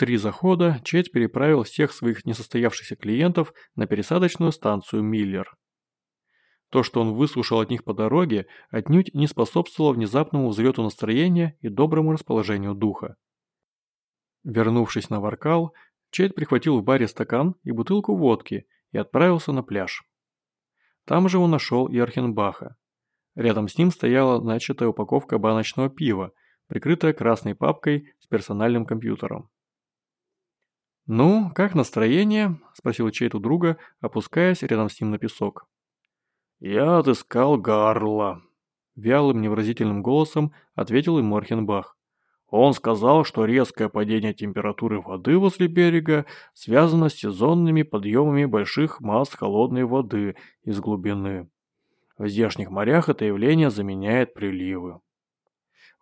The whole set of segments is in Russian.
три захода Чейд переправил всех своих несостоявшихся клиентов на пересадочную станцию Миллер. То, что он выслушал от них по дороге, отнюдь не способствовало внезапному взлету настроения и доброму расположению духа. Вернувшись на Варкал, Чейд прихватил в баре стакан и бутылку водки и отправился на пляж. Там же он нашел и Архенбаха. Рядом с ним стояла начатая упаковка баночного пива, прикрытая красной папкой с персональным компьютером. «Ну, как настроение?» – спросил Чейд у друга, опускаясь рядом с ним на песок. «Я отыскал Гарла», – вялым невразительным голосом ответил ему Архенбах. Он сказал, что резкое падение температуры воды возле берега связано с сезонными подъемами больших масс холодной воды из глубины. В здешних морях это явление заменяет приливы.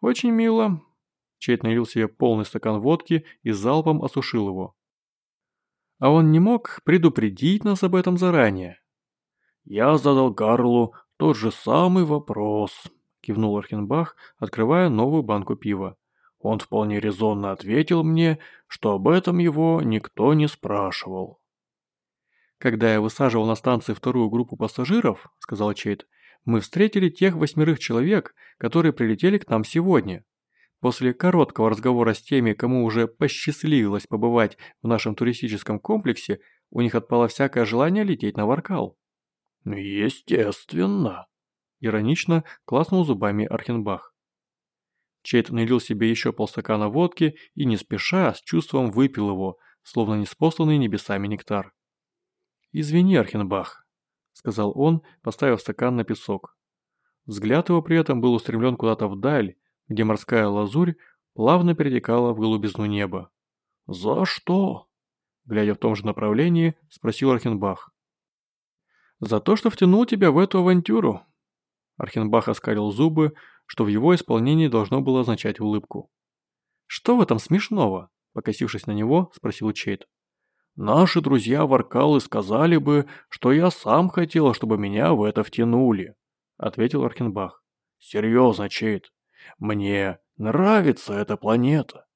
«Очень мило». Чейт налил себе полный стакан водки и залпом осушил его. «А он не мог предупредить нас об этом заранее?» «Я задал Гарлу тот же самый вопрос», – кивнул Архенбах, открывая новую банку пива. Он вполне резонно ответил мне, что об этом его никто не спрашивал. «Когда я высаживал на станции вторую группу пассажиров, — сказал Чейд, — мы встретили тех восьмерых человек, которые прилетели к нам сегодня. После короткого разговора с теми, кому уже посчастливилось побывать в нашем туристическом комплексе, у них отпало всякое желание лететь на Варкал». «Естественно», – иронично класнул зубами Архенбах. Чейд налил себе еще полстакана водки и не спеша, с чувством выпил его, словно неспосланный небесами нектар. «Извини, Архенбах», – сказал он, поставив стакан на песок. Взгляд его при этом был устремлен куда-то вдаль, где морская лазурь плавно перетекала в голубизну неба. «За что?» – глядя в том же направлении, спросил Архенбах. «За то, что втянул тебя в эту авантюру». Архенбах оскалил зубы, что в его исполнении должно было означать улыбку. «Что в этом смешного?» – покосившись на него, спросил Чейд. «Наши друзья-варкалы сказали бы, что я сам хотел, чтобы меня в это втянули», – ответил Архенбах. «Серьезно, Чейд, мне нравится эта планета.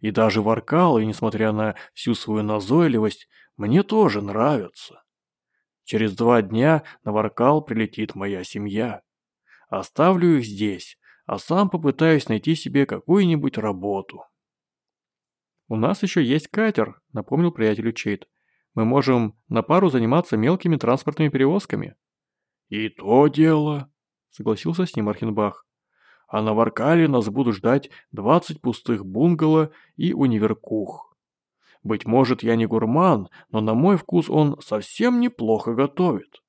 И даже варкалы, несмотря на всю свою назойливость, мне тоже нравятся. Через два дня на Варкал прилетит моя семья. Оставлю их здесь, а сам попытаюсь найти себе какую-нибудь работу. «У нас еще есть катер», — напомнил приятелю Чейт. «Мы можем на пару заниматься мелкими транспортными перевозками». «И то дело», — согласился с ним Архенбах. «А на Варкале нас будут ждать 20 пустых бунгало и универкух. Быть может, я не гурман, но на мой вкус он совсем неплохо готовит.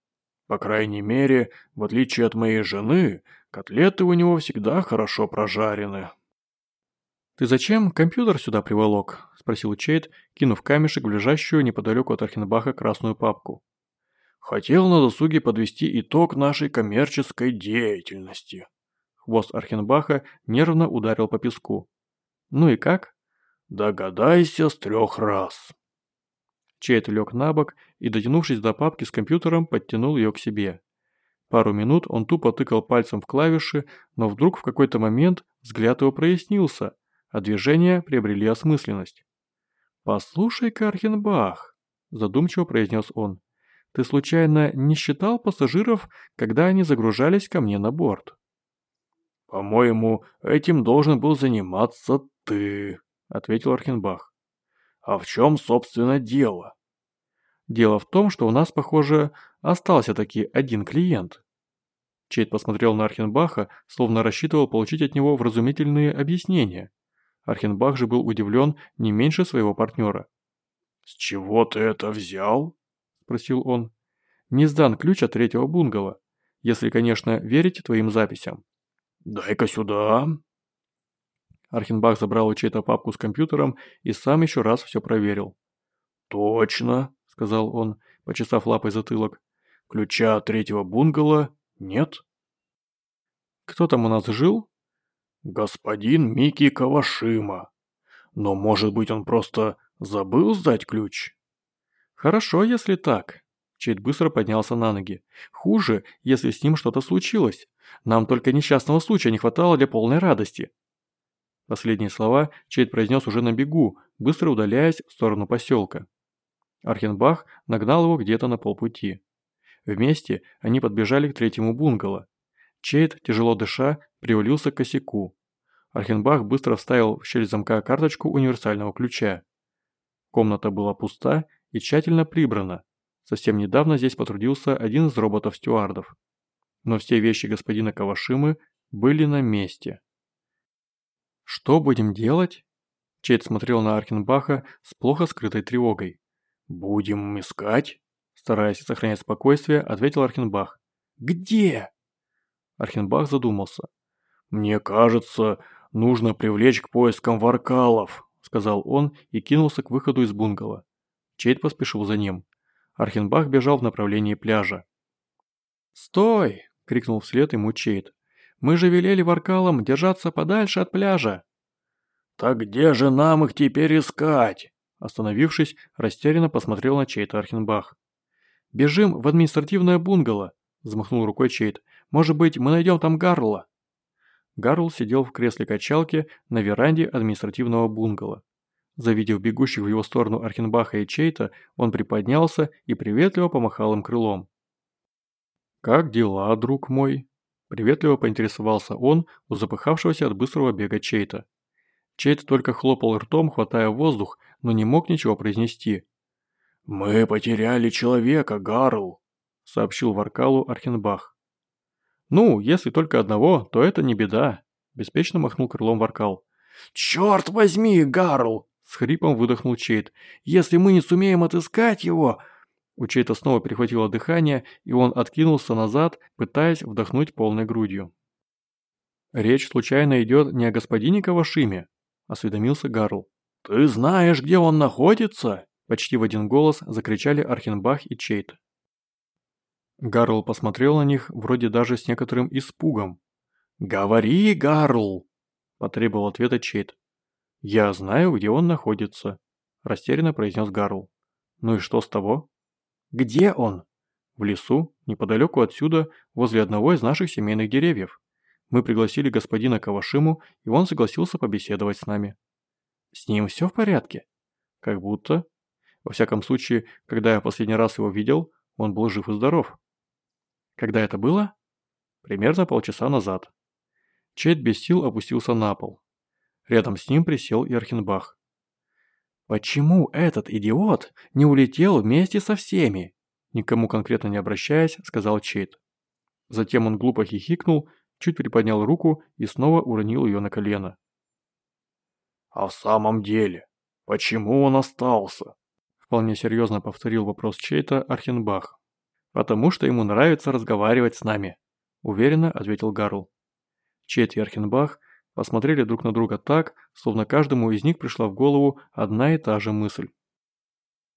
По крайней мере, в отличие от моей жены, котлеты у него всегда хорошо прожарены. «Ты зачем компьютер сюда приволок?» – спросил Чейд, кинув камешек в лежащую неподалеку от Архенбаха красную папку. «Хотел на досуге подвести итог нашей коммерческой деятельности». Хвост Архенбаха нервно ударил по песку. «Ну и как?» «Догадайся с трех раз». Чейд лег на бок и, дотянувшись до папки с компьютером, подтянул ее к себе. Пару минут он тупо тыкал пальцем в клавиши, но вдруг в какой-то момент взгляд его прояснился, а движения приобрели осмысленность. «Послушай-ка, Архенбах», – задумчиво произнес он, – «ты случайно не считал пассажиров, когда они загружались ко мне на борт?» «По-моему, этим должен был заниматься ты», – ответил Архенбах. А в чем, собственно, дело? Дело в том, что у нас, похоже, остался таки один клиент. Чейд посмотрел на Архенбаха, словно рассчитывал получить от него вразумительные объяснения. Архенбах же был удивлен не меньше своего партнера. «С чего ты это взял?» – спросил он. «Не сдан ключ от третьего бунгало, если, конечно, верить твоим записям». «Дай-ка сюда», Архенбах забрал у чей-то папку с компьютером и сам еще раз все проверил. «Точно», — сказал он, почесав лапой затылок. «Ключа третьего бунгало нет?» «Кто там у нас жил?» «Господин Микки Кавашима. Но, может быть, он просто забыл сдать ключ?» «Хорошо, если так». Чейд быстро поднялся на ноги. «Хуже, если с ним что-то случилось. Нам только несчастного случая не хватало для полной радости». Последние слова Чейд произнес уже на бегу, быстро удаляясь в сторону поселка. Архенбах нагнал его где-то на полпути. Вместе они подбежали к третьему бунгало. Чейд, тяжело дыша, привалился к косяку. Архенбах быстро вставил в щель замка карточку универсального ключа. Комната была пуста и тщательно прибрана. Совсем недавно здесь потрудился один из роботов-стюардов. Но все вещи господина Кавашимы были на месте. «Что будем делать?» Чейд смотрел на Архенбаха с плохо скрытой тревогой. «Будем искать?» Стараясь сохранять спокойствие, ответил Архенбах. «Где?» Архенбах задумался. «Мне кажется, нужно привлечь к поискам варкалов», сказал он и кинулся к выходу из бунгало. Чейд поспешил за ним. Архенбах бежал в направлении пляжа. «Стой!» – крикнул вслед ему Чейд. «Мы же велели варкалам держаться подальше от пляжа!» «Так где же нам их теперь искать?» Остановившись, растерянно посмотрел на Чейта Архенбах. «Бежим в административное бунгало!» – взмахнул рукой Чейт. «Может быть, мы найдем там Гарла?» Гарл сидел в кресле качалки на веранде административного бунгало. Завидев бегущих в его сторону Архенбаха и Чейта, он приподнялся и приветливо помахал им крылом. «Как дела, друг мой?» Приветливо поинтересовался он у запыхавшегося от быстрого бега Чейта. Чейт только хлопал ртом, хватая воздух, но не мог ничего произнести. «Мы потеряли человека, Гарл», — сообщил Варкалу Архенбах. «Ну, если только одного, то это не беда», – беспечно махнул крылом Варкал. «Черт возьми, Гарл!» – с хрипом выдохнул Чейт. «Если мы не сумеем отыскать его...» У Чейта снова перехватило дыхание, и он откинулся назад, пытаясь вдохнуть полной грудью. «Речь случайно идет не о господине Кавашиме?» – осведомился Гарл. «Ты знаешь, где он находится?» – почти в один голос закричали Архенбах и Чейт. Гарл посмотрел на них вроде даже с некоторым испугом. «Говори, Гарл!» – потребовал ответа Чейт. «Я знаю, где он находится», – растерянно произнес Гарл. «Ну и что с того?» «Где он?» «В лесу, неподалеку отсюда, возле одного из наших семейных деревьев. Мы пригласили господина Кавашиму, и он согласился побеседовать с нами». «С ним все в порядке?» «Как будто. Во всяком случае, когда я последний раз его видел, он был жив и здоров». Когда это было? Примерно полчаса назад. Чейд без сил опустился на пол. Рядом с ним присел и. «Почему этот идиот не улетел вместе со всеми?» Никому конкретно не обращаясь, сказал Чейд. Затем он глупо хихикнул, чуть приподнял руку и снова уронил ее на колено. «А в самом деле, почему он остался?» Вполне серьезно повторил вопрос Чейта Архенбах. «Потому что ему нравится разговаривать с нами», – уверенно ответил Гарл. Чет и Архенбах посмотрели друг на друга так, словно каждому из них пришла в голову одна и та же мысль.